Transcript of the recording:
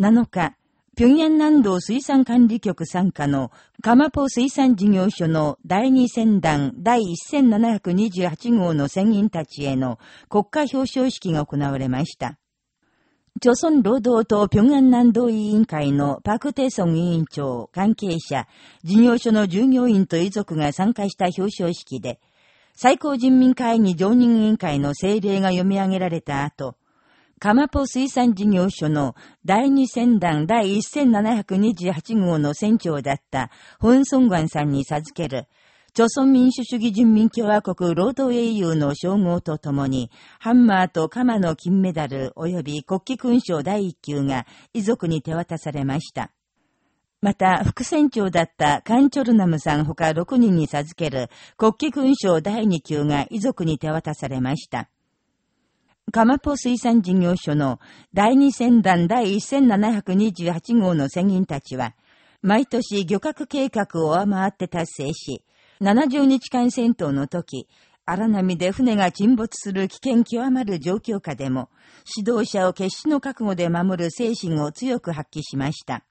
7日、平壌南道水産管理局参加のカマポ水産事業所の第二船団第1728号の船員たちへの国家表彰式が行われました。朝鮮労働党平壌南道委員会のパクテソン委員長、関係者、事業所の従業員と遺族が参加した表彰式で、最高人民会議常任委員会の政令が読み上げられた後、カマポ水産事業所の第二船団第1728号の船長だったホンソンガンさんに授ける、朝鮮民主主義人民共和国労働英雄の称号とともに、ハンマーとカマの金メダル及び国旗勲章第一級が遺族に手渡されました。また、副船長だったカンチョルナムさん他6人に授ける国旗勲章第2級が遺族に手渡されました。カマポ水産事業所の第二船団第1728号の船員たちは、毎年漁獲計画を上回って達成し、70日間戦闘の時、荒波で船が沈没する危険極まる状況下でも、指導者を決死の覚悟で守る精神を強く発揮しました。